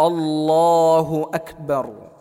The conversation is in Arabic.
الله أكبر.